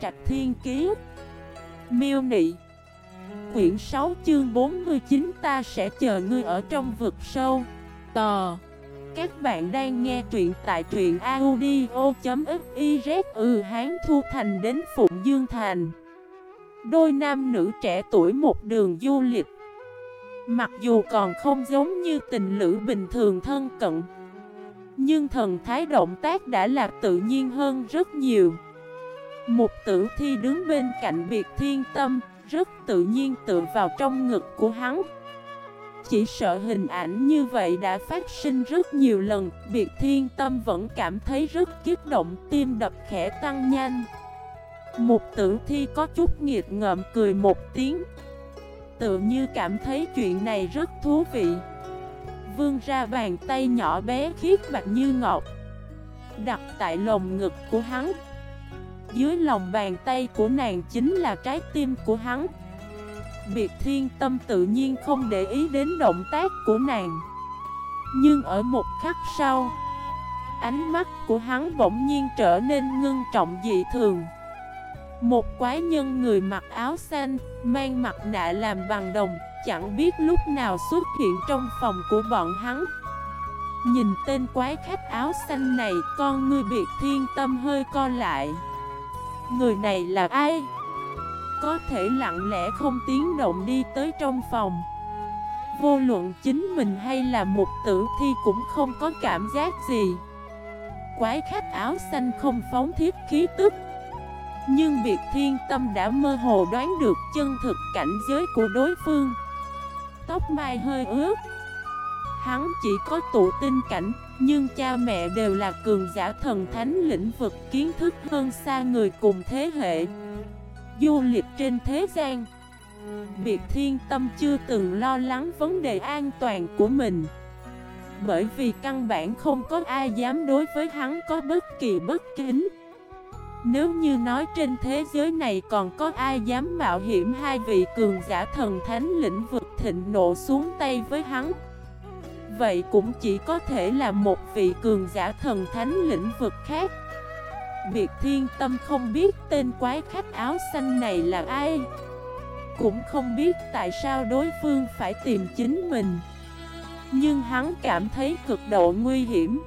Trạch Thiên Kiế Miêu Nị. Quyển 6 chương 49 ta sẽ chờ ngươi ở trong vực sâu. Tò. Các bạn đang nghe truyện tại truyện audio.xyz Ừ Hán Thu Thành đến Phụng Dương Thành. Đôi nam nữ trẻ tuổi một đường du lịch. Mặc dù còn không giống như tình lữ bình thường thân cận, Nhưng thần thái động tác đã là tự nhiên hơn rất nhiều. Một tử thi đứng bên cạnh biệt thiên tâm, Rất tự nhiên tựa vào trong ngực của hắn. Chỉ sợ hình ảnh như vậy đã phát sinh rất nhiều lần, Biệt thiên tâm vẫn cảm thấy rất kích động, Tim đập khẽ tăng nhanh. Một tử thi có chút nghiệt ngợm cười một tiếng. Tự như cảm thấy chuyện này rất thú vị. Vương ra bàn tay nhỏ bé khiết bạch như ngọc, Đặt tại lồng ngực của hắn. Dưới lòng bàn tay của nàng chính là trái tim của hắn Biệt thiên tâm tự nhiên không để ý đến động tác của nàng Nhưng ở một khắc sau Ánh mắt của hắn bỗng nhiên trở nên ngưng trọng dị thường một quái nhân người mặc áo xanh, mang mặt nạ làm bằng đồng, chẳng biết lúc nào xuất hiện trong phòng của bọn hắn. Nhìn tên quái khách áo xanh này, con ngươi biệt thiên tâm hơi co lại. Người này là ai? Có thể lặng lẽ không tiếng động đi tới trong phòng. Vô luận chính mình hay là một tử thi cũng không có cảm giác gì. Quái khách áo xanh không phóng thiết khí tức nhưng việc thiên tâm đã mơ hồ đoán được chân thực cảnh giới của đối phương Tóc mai hơi ướt Hắn chỉ có tụ tinh cảnh, Nhưng cha mẹ đều là cường giả thần thánh lĩnh vực kiến thức hơn xa người cùng thế hệ. Du lịch trên thế gian. Biệt thiên tâm chưa từng lo lắng vấn đề an toàn của mình. Bởi vì căn bản không có ai dám đối với hắn có bất kỳ bất kính. Nếu như nói trên thế giới này còn có ai dám mạo hiểm hai vị cường giả thần thánh lĩnh vực thịnh nộ xuống tay với hắn Vậy cũng chỉ có thể là một vị cường giả thần thánh lĩnh vực khác. Biệt thiên tâm không biết tên quái khách áo xanh này là ai Cũng không biết tại sao đối phương phải tìm chính mình. Nhưng hắn cảm thấy cực độ nguy hiểm.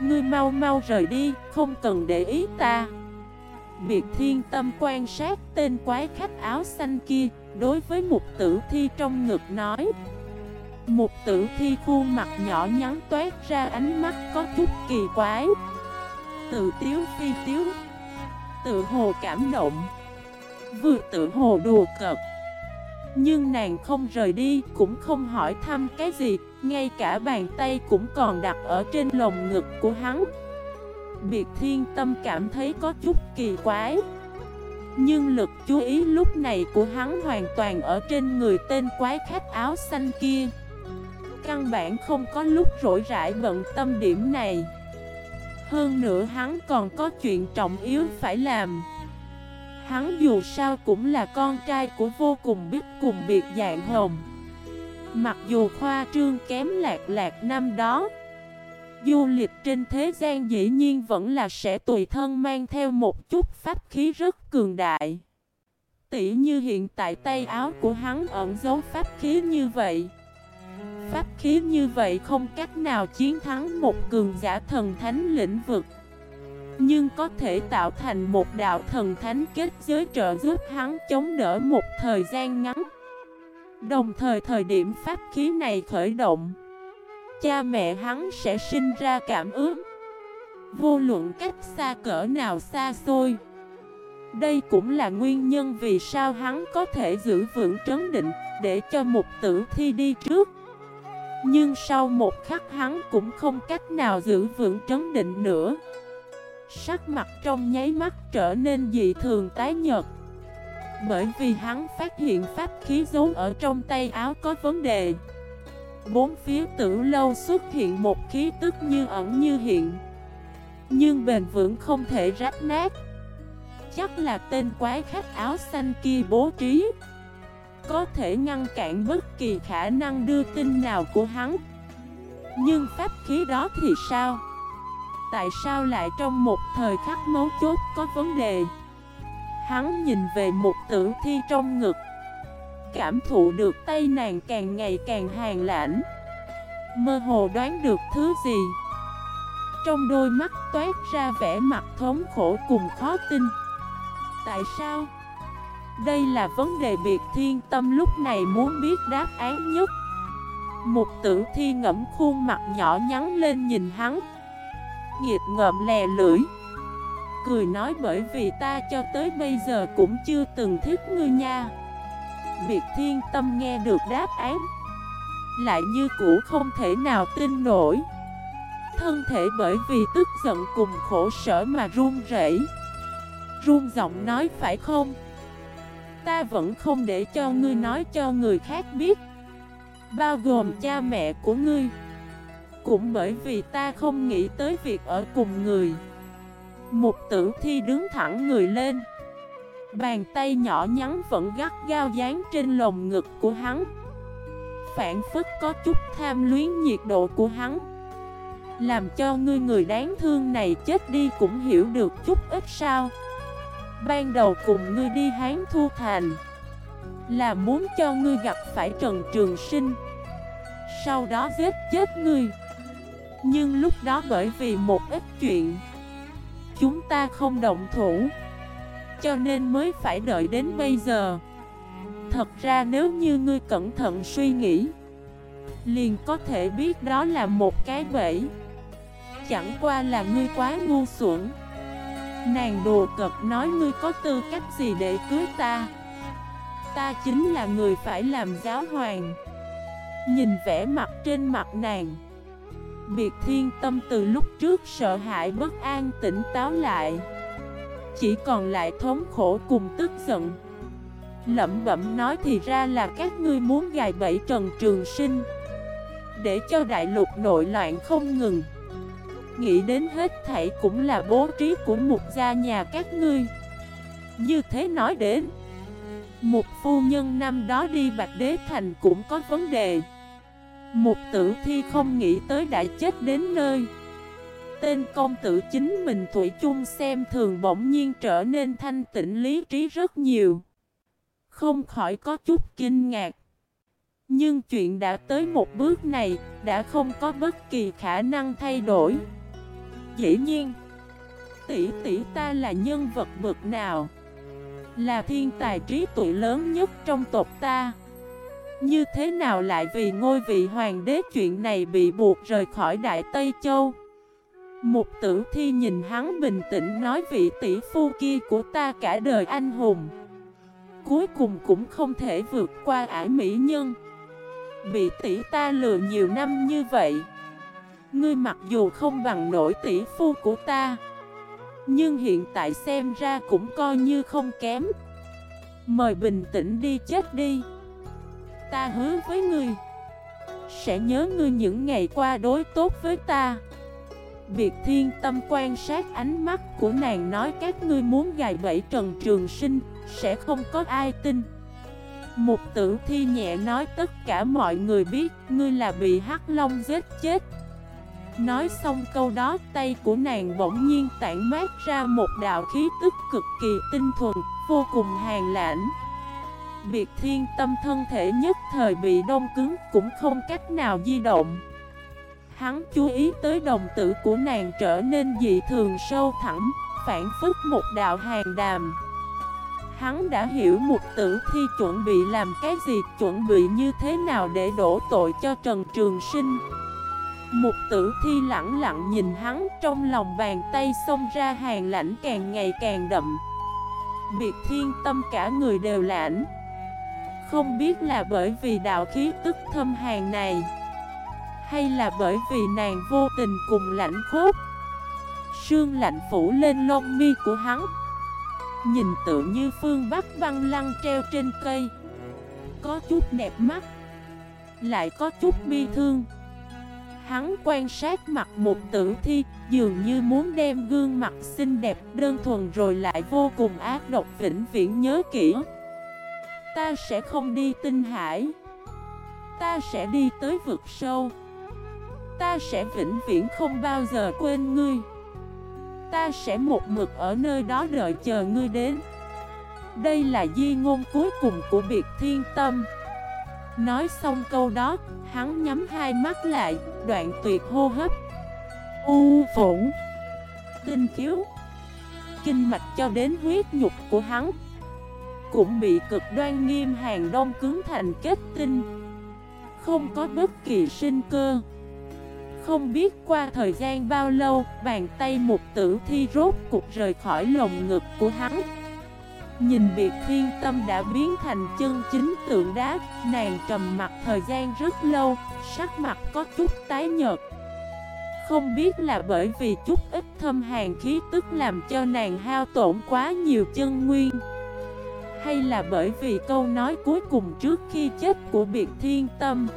Ngươi mau mau rời đi, không cần để ý ta. Biệt thiên tâm quan sát tên quái khách áo xanh kia Đối với một tử thi trong ngực nói một tử thi khuôn mặt nhỏ nhắn toát ra ánh mắt có chút kỳ quái. Tự tiếu phi tiếu. Tự hồ cảm động. Vừa tự hồ đùa cợt. Nhưng nàng không rời đi, Cũng không hỏi thăm cái gì. Ngay cả bàn tay cũng còn đặt ở trên lồng ngực của hắn. Biệt thiên tâm cảm thấy có chút kỳ quái. Nhưng lực chú ý lúc này của hắn hoàn toàn ở trên người tên quái khách áo xanh kia. Căn bản không có lúc rỗi rãi bận tâm điểm này Hơn nữa hắn còn có chuyện trọng yếu phải làm Hắn dù sao cũng là con trai của vô cùng biết cùng biệt dạng hồng Mặc dù khoa trương kém lạc lạc năm đó, Du lịch trên thế gian dĩ nhiên vẫn là sẽ tùy thân mang theo một chút pháp khí rất cường đại. Tỷ như hiện tại tay áo của hắn ẩn dấu pháp khí như vậy. Pháp khí như vậy không cách nào chiến thắng một cường giả thần thánh lĩnh vực. Nhưng có thể tạo thành một đạo thần thánh kết giới trợ giúp hắn chống đỡ một thời gian ngắn. Đồng thời thời điểm pháp khí này khởi động, cha mẹ hắn sẽ sinh ra cảm ứng Vô luận cách xa cỡ nào xa xôi, Đây cũng là nguyên nhân vì sao hắn có thể giữ vững trấn định Để cho một tử thi đi trước nhưng sau một khắc hắn cũng không cách nào giữ vững trấn định nữa. Sắc mặt trong nháy mắt trở nên dị thường tái nhợt. Bởi vì hắn phát hiện pháp khí giấu ở trong tay áo có vấn đề. Bốn phía tử lâu xuất hiện một khí tức như ẩn như hiện. Nhưng bền vững không thể rách nát. Chắc là tên quái khách áo xanh kia bố trí. Có thể ngăn cản bất kỳ khả năng đưa tin nào của hắn Nhưng pháp khí đó thì sao? Tại sao lại trong một thời khắc mấu chốt có vấn đề? Hắn nhìn về một tử thi trong ngực Cảm thụ được tay nàng càng ngày càng hàng lãnh Mơ hồ đoán được thứ gì Trong đôi mắt toát ra vẻ mặt thống khổ cùng khó tin Tại sao? Đây là vấn đề biệt thiên tâm lúc này muốn biết đáp án nhất. Một tử thi ngẫm khuôn mặt nhỏ nhắn lên nhìn hắn. Nghiệt ngợm lè lưỡi. Cười nói bởi vì ta cho tới bây giờ cũng chưa từng thích ngươi nha. Biệt thiên tâm nghe được đáp án. Lại như cũ không thể nào tin nổi. Thân thể bởi vì tức giận cùng khổ sở mà run rẩy. Run giọng nói phải không? Ta vẫn không để cho ngươi nói cho người khác biết. Bao gồm cha mẹ của ngươi. Cũng bởi vì ta không nghĩ tới việc ở cùng người. Một tử thi đứng thẳng người lên. Bàn tay nhỏ nhắn vẫn gắt gao dán trên lồng ngực của hắn. Phản phức có chút tham luyến nhiệt độ của hắn. Làm cho ngươi người đáng thương này chết đi cũng hiểu được chút ít sao. Ban đầu cùng ngươi đi Hán Thu Thành. Là muốn cho ngươi gặp phải Trần Trường Sinh. Sau đó giết chết ngươi. Nhưng lúc đó bởi vì một ít chuyện, Chúng ta không động thủ. Cho nên mới phải đợi đến bây giờ. Thật ra nếu như ngươi cẩn thận suy nghĩ, Liền có thể biết đó là một cái bẫy. Chẳng qua là ngươi quá ngu xuẩn. Nàng đồ cợt nói ngươi có tư cách gì để cưới ta? Ta chính là người phải làm giáo hoàng. Nhìn vẻ mặt trên mặt nàng. Biệt thiên tâm từ lúc trước sợ hãi bất an tỉnh táo lại. Chỉ còn lại thống khổ cùng tức giận. Lẩm bẩm nói thì ra là các ngươi muốn gài bẫy Trần Trường Sinh. Để cho đại lục nội loạn không ngừng. Nghĩ đến hết thảy cũng là bố trí của một gia nhà các ngươi. Như thế nói đến, Một phu nhân năm đó đi Bạch Đế Thành cũng có vấn đề. Một tử thi không nghĩ tới đã chết đến nơi. Tên công tử chính mình Thủy chung xem thường bỗng nhiên trở nên thanh tịnh lý trí rất nhiều. Không khỏi có chút kinh ngạc. Nhưng chuyện đã tới một bước này Đã không có bất kỳ khả năng thay đổi. Dĩ nhiên, Tỷ tỷ ta là nhân vật bực nào? Là thiên tài trí tuệ lớn nhất trong tộc ta. Như thế nào lại vì ngôi vị hoàng đế chuyện này bị buộc rời khỏi Đại Tây Châu? Một tử thi nhìn hắn bình tĩnh nói vị tỷ phu kia của ta cả đời anh hùng. Cuối cùng cũng không thể vượt qua ải mỹ nhân. Bị tỷ ta lừa nhiều năm như vậy. Ngươi mặc dù không bằng nổi tỷ phu của ta, Nhưng hiện tại xem ra cũng coi như không kém. Mời bình tĩnh đi, chết đi. Ta hứa với ngươi, Sẽ nhớ ngươi những ngày qua đối tốt với ta. Biệt thiên tâm quan sát ánh mắt của nàng nói các ngươi muốn gài bẫy Trần Trường Sinh, Sẽ không có ai tin. Một tử thi nhẹ nói, tất cả mọi người biết, Ngươi là bị Hắc Long giết chết. Nói xong câu đó tay của nàng bỗng nhiên tản mát ra một đạo khí tức cực kỳ tinh thuần, vô cùng hàn lãnh. Biệt thiên tâm thân thể nhất thời bị đông cứng cũng không cách nào di động. Hắn chú ý tới đồng tử của nàng trở nên dị thường sâu thẳm, phản phức một đạo hàng đàm. Hắn đã hiểu một tử thi chuẩn bị làm cái gì, chuẩn bị như thế nào để đổ tội cho Trần Trường Sinh một tử thi lặng lặng nhìn hắn, trong lòng bàn tay xông ra hàng lãnh càng ngày càng đậm. Biệt thiên tâm cả người đều lãnh. Không biết là bởi vì đạo khí tức thâm hàng này, Hay là bởi vì nàng vô tình cùng lãnh khốt Sương lạnh phủ lên lông mi của hắn. Nhìn tự như phương bắc văn lăng treo trên cây. Có chút đẹp mắt, Lại có chút bi thương. Hắn quan sát mặt một tử thi, dường như muốn đem gương mặt xinh đẹp đơn thuần rồi lại vô cùng ác độc vĩnh viễn nhớ kỹ. Ta sẽ không đi tinh hải. Ta sẽ đi tới vực sâu. Ta sẽ vĩnh viễn không bao giờ quên ngươi. Ta sẽ một mực ở nơi đó đợi chờ ngươi đến. Đây là di ngôn cuối cùng của biệt thiên tâm Nói xong câu đó, hắn nhắm hai mắt lại, đoạn tuyệt hô hấp. U phổn. Tinh khiếu Kinh mạch cho đến huyết nhục của hắn Cũng bị cực đoan nghiêm hàng đông cứng thành kết tinh. Không có bất kỳ sinh cơ. Không biết qua thời gian bao lâu Bàn tay một tử thi rốt cục rời khỏi lồng ngực của hắn. Nhìn biệt thiên tâm đã biến thành chân chính tượng đá, Nàng trầm mặt thời gian rất lâu, Sắc mặt có chút tái nhợt. Không biết là bởi vì chút ít thâm hàn khí tức làm cho nàng hao tổn quá nhiều chân nguyên, Hay là bởi vì câu nói cuối cùng trước khi chết của biệt thiên tâm.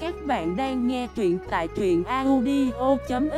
Các bạn đang nghe truyện tại truyện audio.fif